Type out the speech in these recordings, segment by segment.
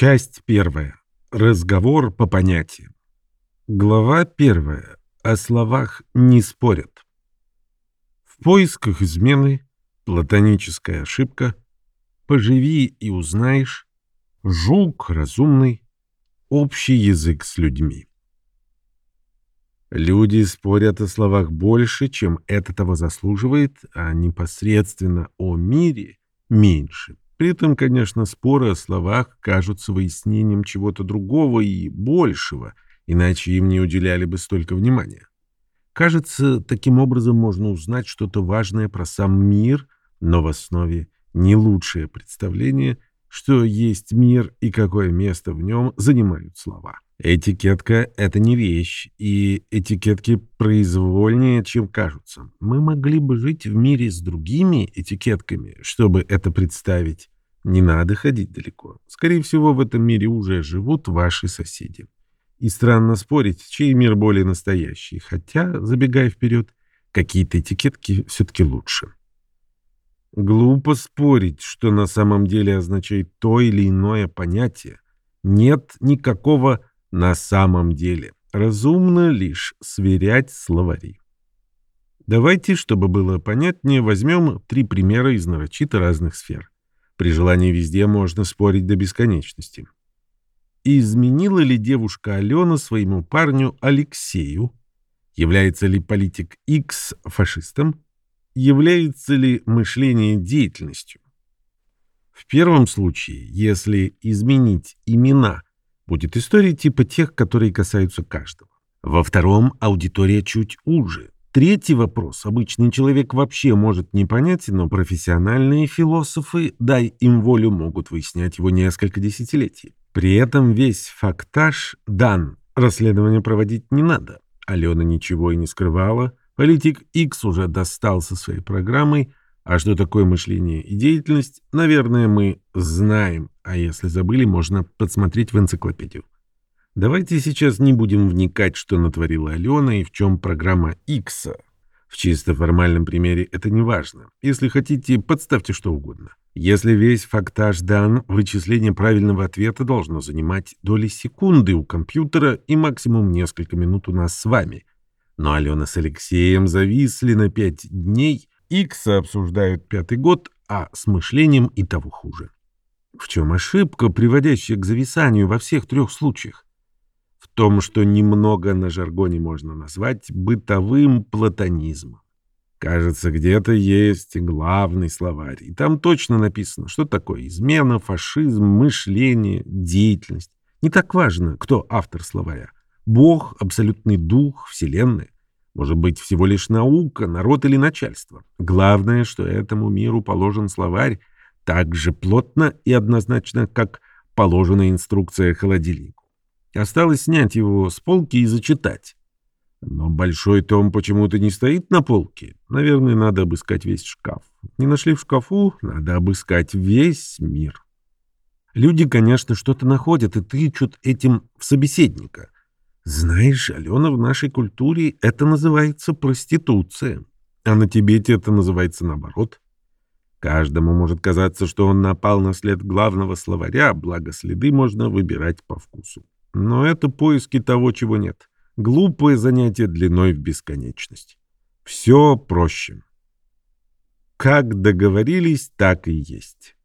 Часть первая. Разговор по понятиям. Глава первая. О словах не спорят. В поисках измены, платоническая ошибка, поживи и узнаешь, жук разумный, общий язык с людьми. Люди спорят о словах больше, чем это того заслуживает, а непосредственно о мире меньше. При этом, конечно, споры о словах кажутся выяснением чего-то другого и большего, иначе им не уделяли бы столько внимания. Кажется, таким образом можно узнать что-то важное про сам мир, но в основе не лучшее представление, что есть мир и какое место в нем занимают слова. Этикетка — это не вещь, и этикетки произвольнее, чем кажутся. Мы могли бы жить в мире с другими этикетками, чтобы это представить. Не надо ходить далеко. Скорее всего, в этом мире уже живут ваши соседи. И странно спорить, чей мир более настоящий, хотя, забегая вперед, какие-то этикетки все-таки лучше. Глупо спорить, что на самом деле означает то или иное понятие. Нет никакого на самом деле. Разумно лишь сверять словари. Давайте, чтобы было понятнее, возьмем три примера из нарочито разных сфер. При желании везде можно спорить до бесконечности. Изменила ли девушка Алена своему парню Алексею? Является ли политик X фашистом? Является ли мышление деятельностью? В первом случае, если изменить имена – будет история типа тех, которые касаются каждого. Во втором аудитория чуть уже. Третий вопрос обычный человек вообще может не понять, но профессиональные философы, дай им волю, могут выяснять его несколько десятилетий. При этом весь фактаж дан, расследование проводить не надо. Алена ничего и не скрывала, политик X уже достал со своей программой, а что такое мышление и деятельность, наверное, мы знаем, а если забыли, можно подсмотреть в энциклопедию. Давайте сейчас не будем вникать, что натворила Алена и в чем программа X. В чисто формальном примере это не важно. Если хотите, подставьте что угодно. Если весь фактаж дан, вычисление правильного ответа должно занимать доли секунды у компьютера и максимум несколько минут у нас с вами. Но Алена с Алексеем зависли на пять дней – Икса обсуждают пятый год, а с мышлением и того хуже. В чем ошибка, приводящая к зависанию во всех трех случаях? В том, что немного на жаргоне можно назвать бытовым платонизмом. Кажется, где-то есть главный словарь, и там точно написано, что такое измена, фашизм, мышление, деятельность. Не так важно, кто автор словаря. Бог, абсолютный дух, вселенная. Может быть, всего лишь наука, народ или начальство. Главное, что этому миру положен словарь так же плотно и однозначно, как положена инструкция холодильнику. Осталось снять его с полки и зачитать. Но большой том почему-то не стоит на полке. Наверное, надо обыскать весь шкаф. Не нашли в шкафу, надо обыскать весь мир. Люди, конечно, что-то находят и тычут этим в собеседника. Знаешь, Алена, в нашей культуре это называется проституция, а на Тибете это называется наоборот. Каждому может казаться, что он напал на след главного словаря, благо следы можно выбирать по вкусу. Но это поиски того, чего нет. Глупое занятие длиной в бесконечность. Все проще. Как договорились, так и есть.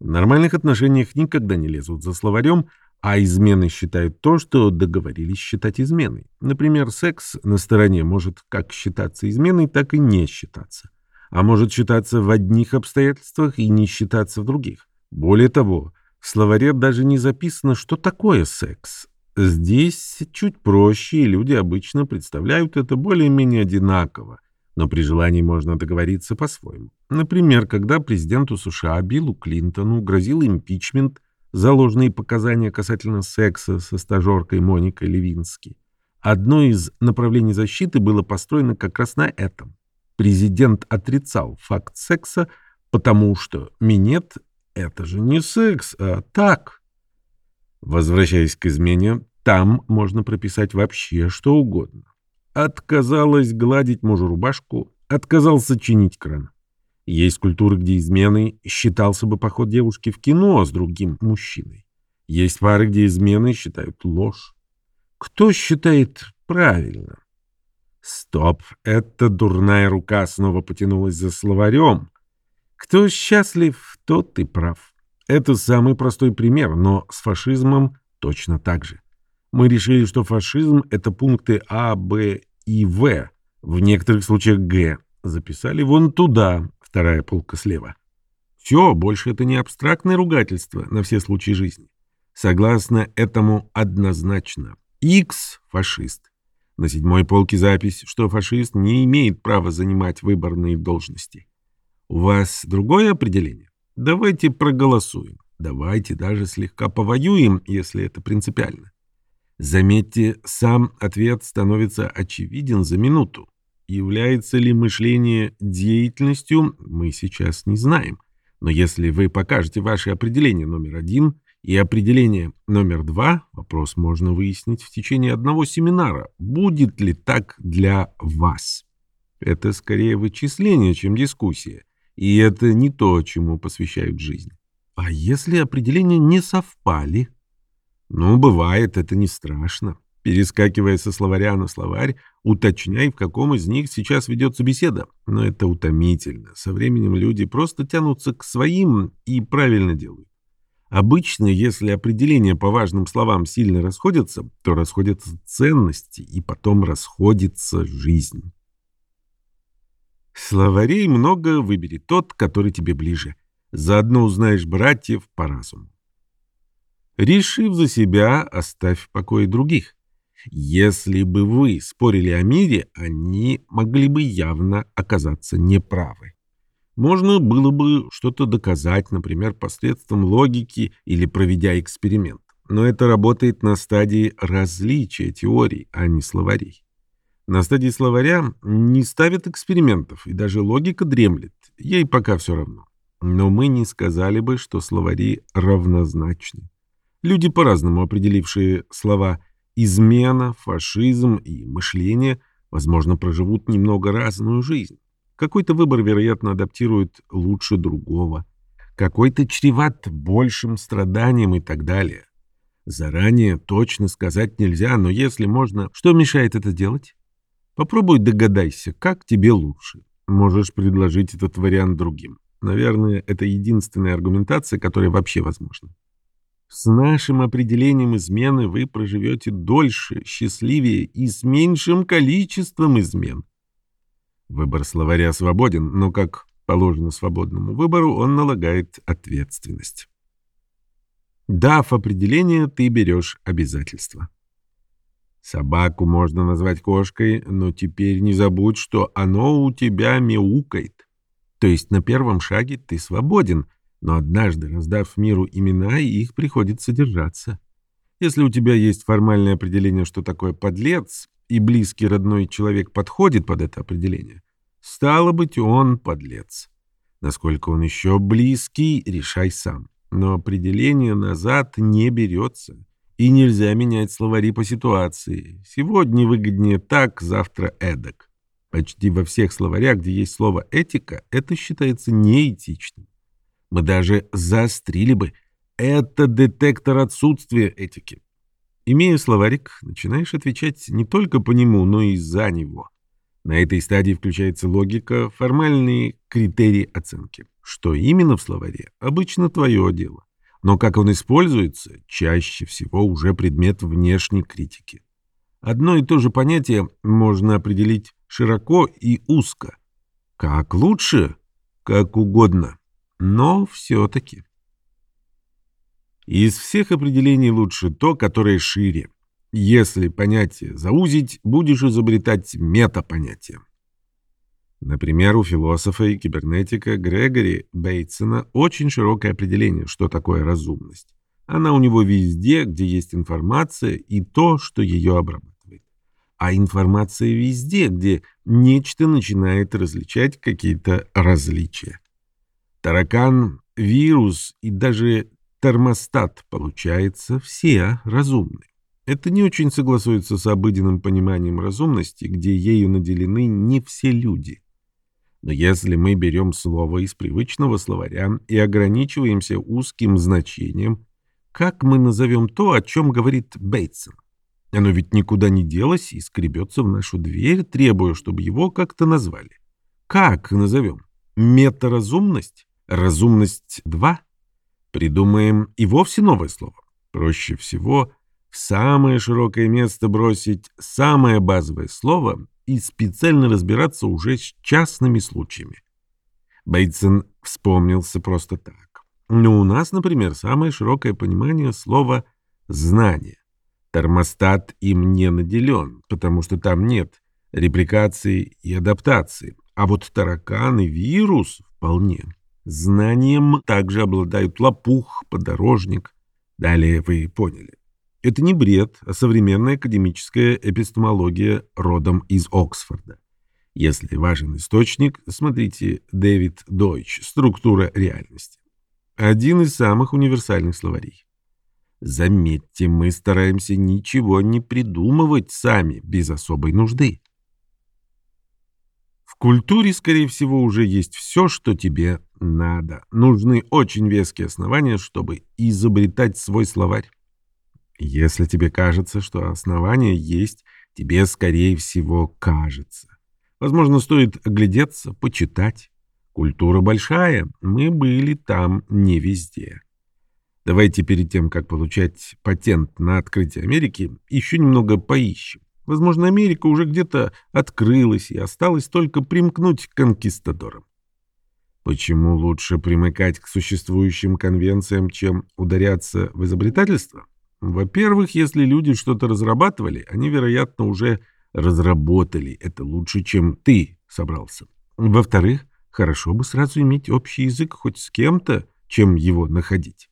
В нормальных отношениях никогда не лезут за словарем, а изменой считают то, что договорились считать изменой. Например, секс на стороне может как считаться изменой, так и не считаться. А может считаться в одних обстоятельствах и не считаться в других. Более того, в словаре даже не записано, что такое секс. Здесь чуть проще, и люди обычно представляют это более-менее одинаково. Но при желании можно договориться по-своему. Например, когда президенту США Биллу Клинтону грозил импичмент – за ложные показания касательно секса со стажеркой Моникой Левински. Одно из направлений защиты было построено как раз на этом. Президент отрицал факт секса, потому что минет — это же не секс, а так. Возвращаясь к измене, там можно прописать вообще что угодно. Отказалась гладить мужу рубашку, отказался чинить кран. Есть культуры, где изменой считался бы поход девушки в кино с другим мужчиной. Есть пары, где измены считают ложь. Кто считает правильно? Стоп, эта дурная рука снова потянулась за словарем. Кто счастлив, тот и прав. Это самый простой пример, но с фашизмом точно так же. Мы решили, что фашизм — это пункты А, Б и В, в некоторых случаях Г. Записали вон туда, вторая полка слева. Все, больше это не абстрактное ругательство на все случаи жизни. Согласно этому однозначно. X – фашист. На седьмой полке запись, что фашист не имеет права занимать выборные должности. У вас другое определение? Давайте проголосуем. Давайте даже слегка повоюем, если это принципиально. Заметьте, сам ответ становится очевиден за минуту. Является ли мышление деятельностью, мы сейчас не знаем. Но если вы покажете ваше определение номер один и определение номер два, вопрос можно выяснить в течение одного семинара. Будет ли так для вас? Это скорее вычисление, чем дискуссия. И это не то, чему посвящают жизнь. А если определения не совпали? Ну, бывает, это не страшно. Перескакивая со словаря на словарь, уточняй, в каком из них сейчас ведется беседа. Но это утомительно. Со временем люди просто тянутся к своим и правильно делают. Обычно, если определения по важным словам сильно расходятся, то расходятся ценности, и потом расходится жизнь. Словарей много, выбери тот, который тебе ближе. Заодно узнаешь братьев по разуму. Решив за себя, оставь в покое других. Если бы вы спорили о мире, они могли бы явно оказаться неправы. Можно было бы что-то доказать, например, посредством логики или проведя эксперимент. Но это работает на стадии различия теорий, а не словарей. На стадии словаря не ставят экспериментов, и даже логика дремлет. Ей пока все равно. Но мы не сказали бы, что словари равнозначны. Люди, по-разному определившие слова «измена», «фашизм» и «мышление», возможно, проживут немного разную жизнь. Какой-то выбор, вероятно, адаптирует лучше другого. Какой-то чреват большим страданием и так далее. Заранее точно сказать нельзя, но если можно, что мешает это делать? Попробуй догадайся, как тебе лучше. Можешь предложить этот вариант другим. Наверное, это единственная аргументация, которая вообще возможна. С нашим определением измены вы проживете дольше, счастливее и с меньшим количеством измен. Выбор словаря свободен, но, как положено свободному выбору, он налагает ответственность. Дав определение, ты берешь обязательства. Собаку можно назвать кошкой, но теперь не забудь, что оно у тебя мяукает. То есть на первом шаге ты свободен, но однажды, раздав миру имена, их приходится держаться. Если у тебя есть формальное определение, что такое подлец, и близкий родной человек подходит под это определение, стало быть, он подлец. Насколько он еще близкий, решай сам. Но определение назад не берется. И нельзя менять словари по ситуации. Сегодня выгоднее так, завтра эдак. Почти во всех словарях, где есть слово «этика», это считается неэтичным. Мы даже заострили бы. Это детектор отсутствия этики. Имея словарик, начинаешь отвечать не только по нему, но и за него. На этой стадии включается логика, формальные критерии оценки. Что именно в словаре, обычно твое дело. Но как он используется, чаще всего уже предмет внешней критики. Одно и то же понятие можно определить широко и узко. Как лучше? Как угодно но все-таки. Из всех определений лучше то, которое шире. Если понятие заузить, будешь изобретать метапонятие. Например, у философа и кибернетика Грегори Бейтсона очень широкое определение, что такое разумность. Она у него везде, где есть информация и то, что ее обрабатывает. А информация везде, где нечто начинает различать какие-то различия. Таракан, вирус и даже термостат, получается, все разумны. Это не очень согласуется с обыденным пониманием разумности, где ею наделены не все люди. Но если мы берем слово из привычного словаря и ограничиваемся узким значением, как мы назовем то, о чем говорит Бейтсон? Оно ведь никуда не делось и скребется в нашу дверь, требуя, чтобы его как-то назвали. Как назовем? Метаразумность? Разумность 2? Придумаем и вовсе новое слово. Проще всего в самое широкое место бросить самое базовое слово и специально разбираться уже с частными случаями. Бейтсон вспомнился просто так. Но у нас, например, самое широкое понимание слова «знание». Термостат им не наделен, потому что там нет репликации и адаптации. А вот таракан и вирус вполне. Знанием также обладают лопух, подорожник. Далее вы поняли. Это не бред, а современная академическая эпистемология родом из Оксфорда. Если важен источник, смотрите Дэвид Дойч «Структура реальности». Один из самых универсальных словарей. Заметьте, мы стараемся ничего не придумывать сами, без особой нужды. Культуре, скорее всего, уже есть все, что тебе надо. Нужны очень веские основания, чтобы изобретать свой словарь. Если тебе кажется, что основания есть, тебе, скорее всего, кажется. Возможно, стоит оглядеться, почитать. Культура большая, мы были там не везде. Давайте перед тем, как получать патент на открытие Америки, еще немного поищем. Возможно, Америка уже где-то открылась и осталось только примкнуть к конкистадорам. Почему лучше примыкать к существующим конвенциям, чем ударяться в изобретательство? Во-первых, если люди что-то разрабатывали, они, вероятно, уже разработали это лучше, чем ты собрался. Во-вторых, хорошо бы сразу иметь общий язык хоть с кем-то, чем его находить.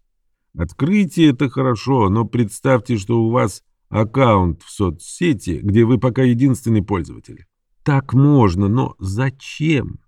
Открытие — это хорошо, но представьте, что у вас аккаунт в соцсети, где вы пока единственный пользователь. Так можно, но зачем?